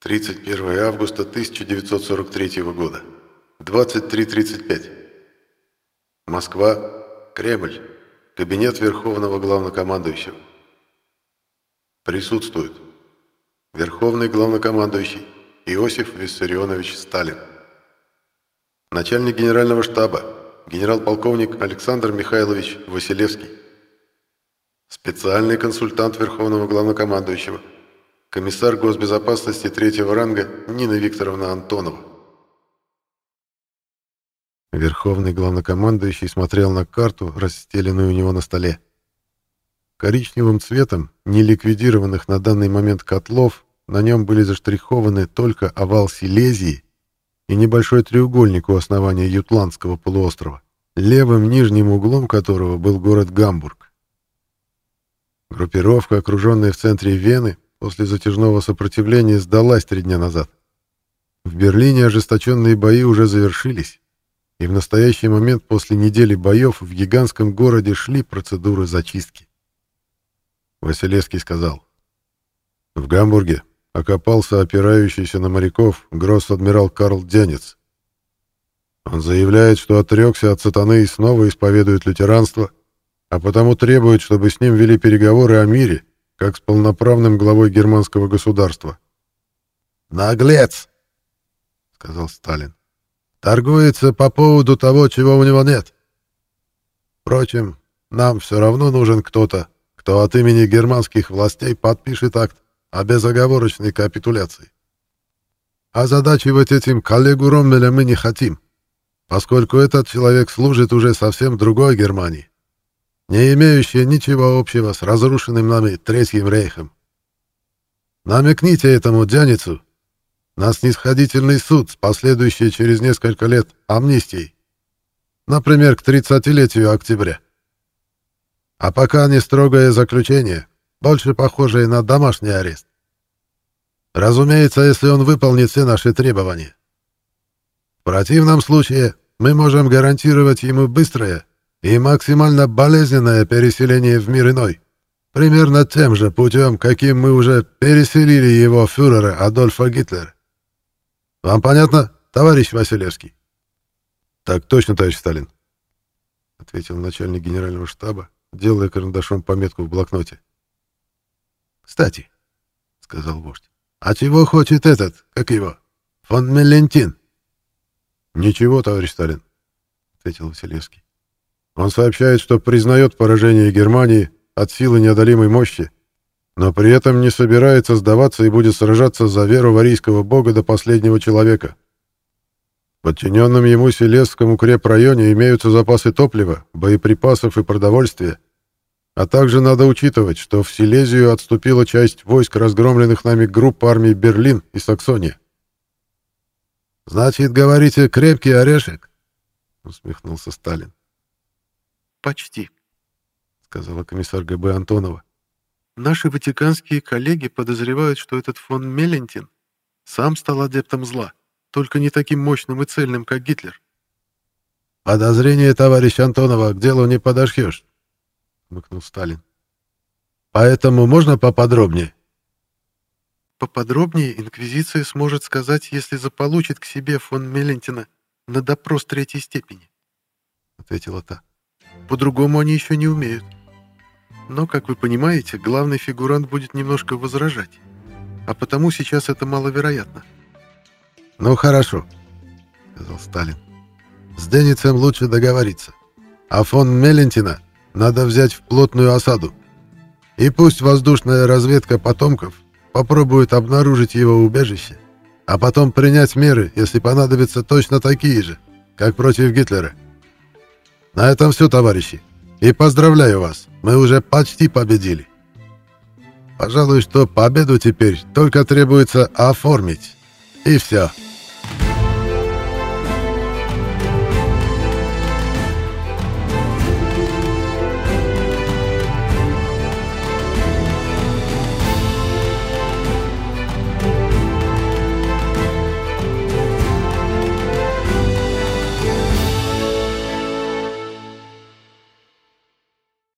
31 августа 1943 года. 23.35. Москва, Кремль, кабинет Верховного Главнокомандующего. Присутствует Верховный Главнокомандующий Иосиф Виссарионович Сталин. Начальник Генерального штаба генерал-полковник Александр Михайлович Василевский. Специальный консультант Верховного Главнокомандующего комиссар госбезопасности третьего ранга Нина Викторовна Антонова. Верховный главнокомандующий смотрел на карту, расстеленную у него на столе. Коричневым цветом неликвидированных на данный момент котлов на нем были заштрихованы только овал Силезии и небольшой треугольник у основания Ютландского полуострова, левым нижним углом которого был город Гамбург. Группировка, окруженная в центре Вены, после затяжного сопротивления сдалась три дня назад. В Берлине ожесточенные бои уже завершились, и в настоящий момент после недели боев в гигантском городе шли процедуры зачистки. Василевский сказал, «В Гамбурге окопался опирающийся на моряков гросс-адмирал Карл Денец. Он заявляет, что отрекся от сатаны и снова исповедует лютеранство, а потому требует, чтобы с ним вели переговоры о мире, как с полноправным главой германского государства. «Наглец!» — сказал Сталин. «Торгуется по поводу того, чего у него нет. Впрочем, нам все равно нужен кто-то, кто от имени германских властей подпишет акт о безоговорочной капитуляции. Озадачивать этим коллегу Роммеля мы не хотим, поскольку этот человек служит уже совсем другой Германии не имеющее ничего общего с разрушенным нами Третьим Рейхом. Намекните этому Дяницу на снисходительный суд с последующей через несколько лет амнистией, например, к 30-летию октября. А пока не строгое заключение, больше похожее на домашний арест. Разумеется, если он выполнит все наши требования. В противном случае мы можем гарантировать ему быстрое и максимально болезненное переселение в мир иной. Примерно тем же путем, каким мы уже переселили его фюрера Адольфа Гитлера. Вам понятно, товарищ Василевский? Так точно, товарищ Сталин, ответил начальник генерального штаба, делая карандашом пометку в блокноте. Кстати, сказал вождь, а чего хочет этот, как его, фон Мелентин? Ничего, товарищ Сталин, ответил Василевский. Он сообщает, что признает поражение Германии от силы неодолимой мощи, но при этом не собирается сдаваться и будет сражаться за веру варийского бога до последнего человека. В подчиненном ему Селесском укрепрайоне имеются запасы топлива, боеприпасов и продовольствия, а также надо учитывать, что в Силезию отступила часть войск разгромленных нами групп армий Берлин и Саксония. «Значит, говорите, крепкий орешек?» — усмехнулся Сталин. «Почти», — сказала комиссар ГБ Антонова. «Наши ватиканские коллеги подозревают, что этот фон Мелентин сам стал адептом зла, только не таким мощным и цельным, как Гитлер». «Подозрение, товарищ Антонова, к делу не подошьешь», — мыкнул Сталин. «Поэтому можно поподробнее?» «Поподробнее Инквизиция сможет сказать, если заполучит к себе фон Мелентина на допрос третьей степени», — ответила та. По-другому они еще не умеют. Но, как вы понимаете, главный фигурант будет немножко возражать. А потому сейчас это маловероятно. «Ну хорошо», — сказал Сталин. «С Деницем лучше договориться. А фон Мелентина надо взять в плотную осаду. И пусть воздушная разведка потомков попробует обнаружить его убежище, а потом принять меры, если понадобятся точно такие же, как против Гитлера. На этом все, товарищи. И поздравляю вас, мы уже почти победили. Пожалуй, что победу теперь только требуется оформить. И все.